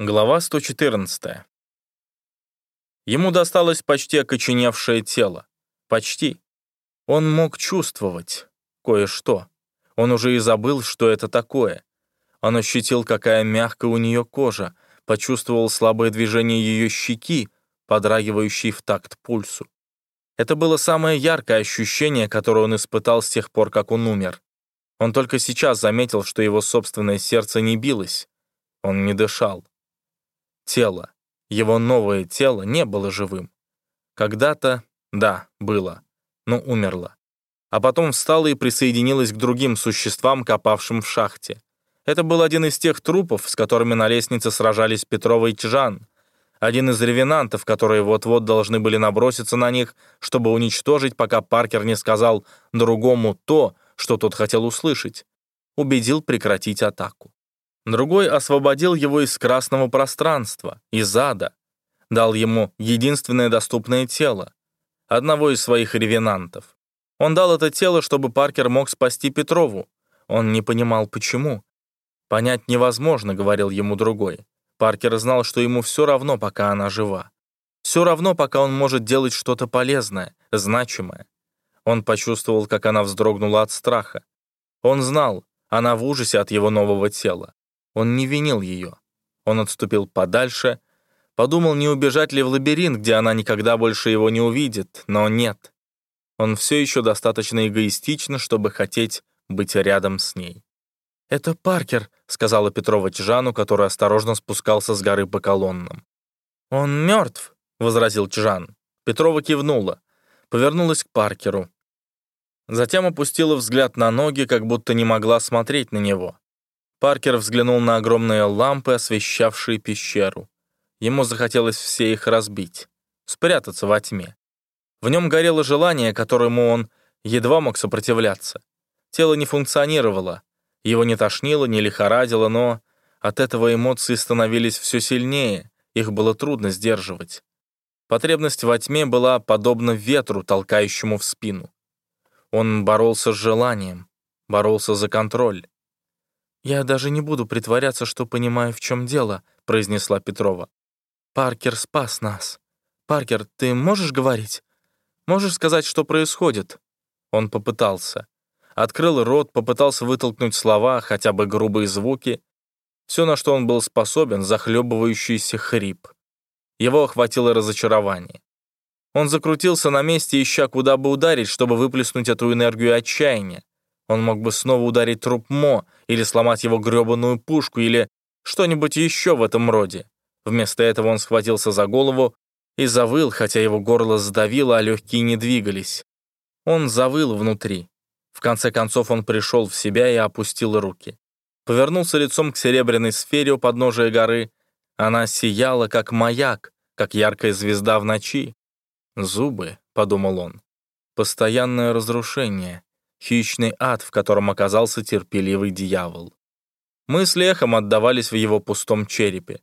Глава 114. Ему досталось почти окоченевшее тело. Почти. Он мог чувствовать кое-что. Он уже и забыл, что это такое. Он ощутил, какая мягкая у нее кожа, почувствовал слабое движение ее щеки, подрагивающей в такт пульсу. Это было самое яркое ощущение, которое он испытал с тех пор, как он умер. Он только сейчас заметил, что его собственное сердце не билось. Он не дышал. Тело, его новое тело не было живым. Когда-то, да, было, но умерло. А потом встало и присоединилось к другим существам, копавшим в шахте. Это был один из тех трупов, с которыми на лестнице сражались Петрова и Чжан. Один из ревенантов, которые вот-вот должны были наброситься на них, чтобы уничтожить, пока Паркер не сказал другому то, что тот хотел услышать. Убедил прекратить атаку. Другой освободил его из красного пространства, из ада, дал ему единственное доступное тело, одного из своих ревенантов. Он дал это тело, чтобы Паркер мог спасти Петрову. Он не понимал, почему. «Понять невозможно», — говорил ему другой. Паркер знал, что ему все равно, пока она жива. Все равно, пока он может делать что-то полезное, значимое. Он почувствовал, как она вздрогнула от страха. Он знал, она в ужасе от его нового тела. Он не винил ее. Он отступил подальше, подумал, не убежать ли в лабиринт, где она никогда больше его не увидит, но нет. Он все еще достаточно эгоистичен, чтобы хотеть быть рядом с ней. «Это Паркер», — сказала Петрова Чжану, который осторожно спускался с горы по колоннам. «Он мертв», — возразил Чжан. Петрова кивнула, повернулась к Паркеру. Затем опустила взгляд на ноги, как будто не могла смотреть на него. Паркер взглянул на огромные лампы, освещавшие пещеру. Ему захотелось все их разбить, спрятаться во тьме. В нем горело желание, которому он едва мог сопротивляться. Тело не функционировало, его не тошнило, не лихорадило, но от этого эмоции становились все сильнее, их было трудно сдерживать. Потребность во тьме была подобна ветру, толкающему в спину. Он боролся с желанием, боролся за контроль. «Я даже не буду притворяться, что понимаю, в чем дело», — произнесла Петрова. «Паркер спас нас. Паркер, ты можешь говорить? Можешь сказать, что происходит?» Он попытался. Открыл рот, попытался вытолкнуть слова, хотя бы грубые звуки. Все, на что он был способен, захлебывающийся хрип. Его охватило разочарование. Он закрутился на месте, ища куда бы ударить, чтобы выплеснуть эту энергию отчаяния. Он мог бы снова ударить труп Мо, или сломать его грёбаную пушку, или что-нибудь еще в этом роде. Вместо этого он схватился за голову и завыл, хотя его горло сдавило, а легкие не двигались. Он завыл внутри. В конце концов он пришел в себя и опустил руки. Повернулся лицом к серебряной сфере у подножия горы. Она сияла, как маяк, как яркая звезда в ночи. «Зубы», — подумал он, — «постоянное разрушение, хищный ад, в котором оказался терпеливый дьявол. Мысли эхом отдавались в его пустом черепе.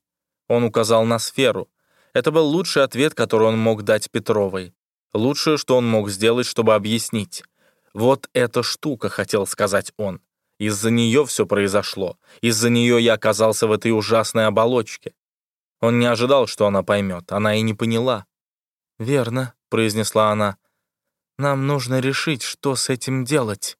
Он указал на сферу. Это был лучший ответ, который он мог дать Петровой. Лучшее, что он мог сделать, чтобы объяснить. «Вот эта штука», — хотел сказать он. «Из-за нее все произошло. Из-за нее я оказался в этой ужасной оболочке». Он не ожидал, что она поймет. Она и не поняла. «Верно», — произнесла она. Нам нужно решить, что с этим делать».